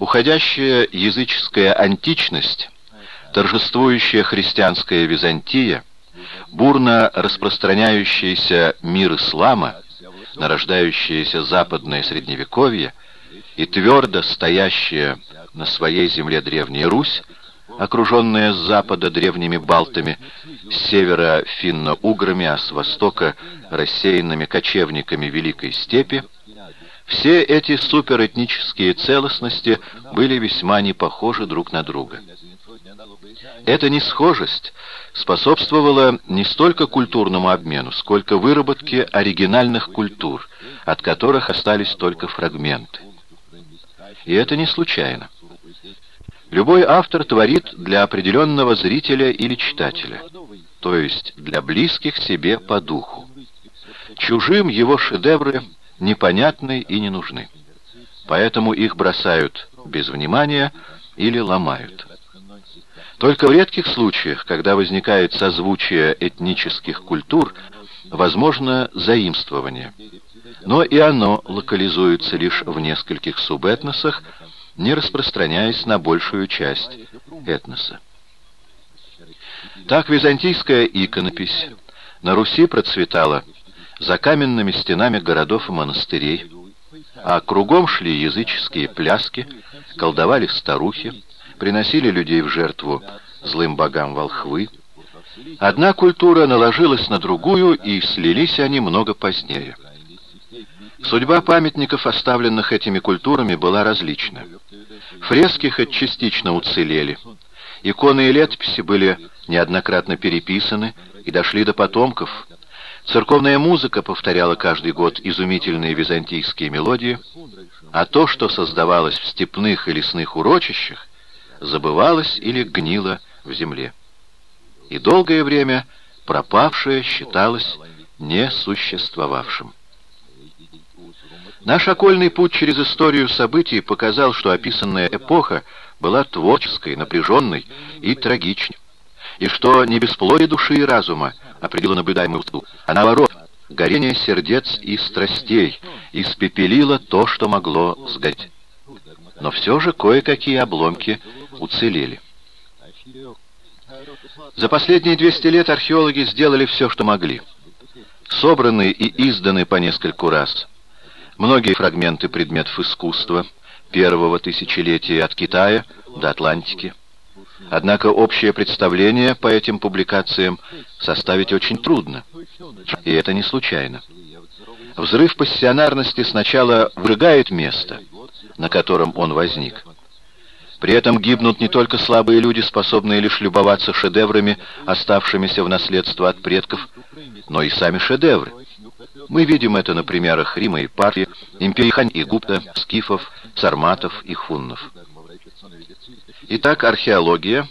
Уходящая языческая античность, торжествующая христианская Византия, бурно распространяющийся мир ислама, нарождающееся западное средневековье и твердо стоящая на своей земле древняя Русь, окруженная с запада древними балтами, с севера финно-уграми, а с востока рассеянными кочевниками Великой Степи, все эти суперэтнические целостности были весьма не похожи друг на друга. Эта несхожесть способствовала не столько культурному обмену, сколько выработке оригинальных культур, от которых остались только фрагменты. И это не случайно. Любой автор творит для определенного зрителя или читателя, то есть для близких себе по духу. Чужим его шедевры непонятны и не нужны. Поэтому их бросают без внимания или ломают. Только в редких случаях, когда возникает созвучие этнических культур, возможно заимствование. Но и оно локализуется лишь в нескольких субэтносах, не распространяясь на большую часть этноса. Так византийская иконопись на Руси процветала за каменными стенами городов и монастырей, а кругом шли языческие пляски, колдовали старухи, приносили людей в жертву злым богам волхвы. Одна культура наложилась на другую, и слились они много позднее. Судьба памятников, оставленных этими культурами, была различна. Фрески хоть частично уцелели. Иконы и летописи были неоднократно переписаны и дошли до потомков, Церковная музыка повторяла каждый год изумительные византийские мелодии, а то, что создавалось в степных и лесных урочищах, забывалось или гнило в земле. И долгое время пропавшее считалось несуществовавшим. Наш окольный путь через историю событий показал, что описанная эпоха была творческой, напряженной и трагичной, и что не бесплодие души и разума определило наблюдаемую усту, а наоборот, горение сердец и страстей испепелило то, что могло сгореть. Но все же кое-какие обломки уцелели. За последние 200 лет археологи сделали все, что могли. Собраны и изданы по нескольку раз. Многие фрагменты предметов искусства первого тысячелетия от Китая до Атлантики. Однако общее представление по этим публикациям составить очень трудно. И это не случайно. Взрыв пассионарности сначала врыгает место, на котором он возник. При этом гибнут не только слабые люди, способные лишь любоваться шедеврами, оставшимися в наследство от предков, но и сами шедевры. Мы видим это на примерах Рима и Парфи, империи Хань и Гупта, скифов, сарматов и хуннов. Итак, археология,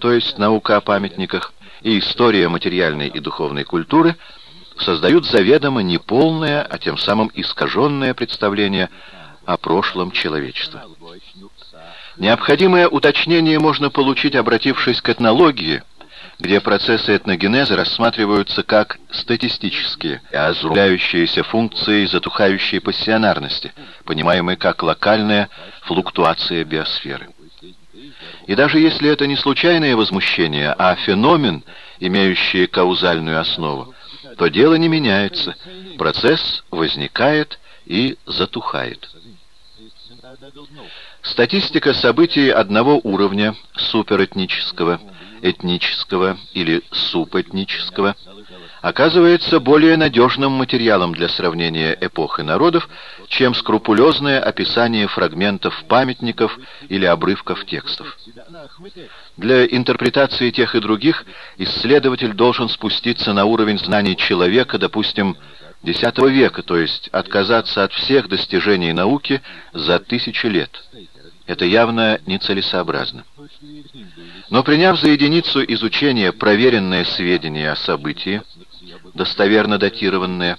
то есть наука о памятниках, и история материальной и духовной культуры создают заведомо неполное, а тем самым искаженное представление о прошлом человечества. Необходимое уточнение можно получить, обратившись к этнологии, где процессы этногенеза рассматриваются как статистические, а озрубляющиеся функции затухающей пассионарности, понимаемые как локальная флуктуация биосферы. И даже если это не случайное возмущение, а феномен, имеющий каузальную основу, то дело не меняется. Процесс возникает и затухает. Статистика событий одного уровня, суперэтнического, этнического или субэтнического, оказывается более надежным материалом для сравнения эпох и народов, чем скрупулезное описание фрагментов памятников или обрывков текстов. Для интерпретации тех и других исследователь должен спуститься на уровень знаний человека, допустим, X века, то есть отказаться от всех достижений науки за тысячи лет. Это явно нецелесообразно. Но приняв за единицу изучения проверенные сведения о событии, достоверно датированные,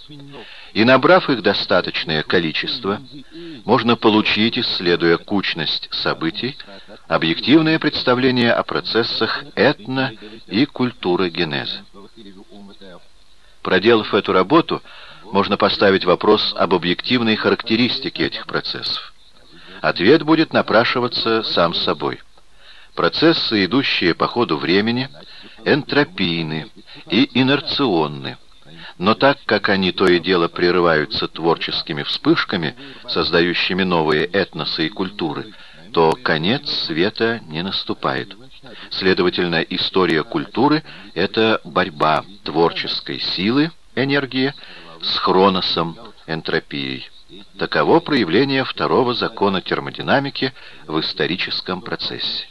и набрав их достаточное количество, можно получить, исследуя кучность событий, объективное представление о процессах этно- и культурогенеза. Проделав эту работу, можно поставить вопрос об объективной характеристике этих процессов. Ответ будет напрашиваться сам собой. Процессы, идущие по ходу времени, энтропийны и инерционны. Но так как они то и дело прерываются творческими вспышками, создающими новые этносы и культуры, то конец света не наступает. Следовательно, история культуры — это борьба творческой силы, энергии, с хроносом, энтропией. Таково проявление второго закона термодинамики в историческом процессе.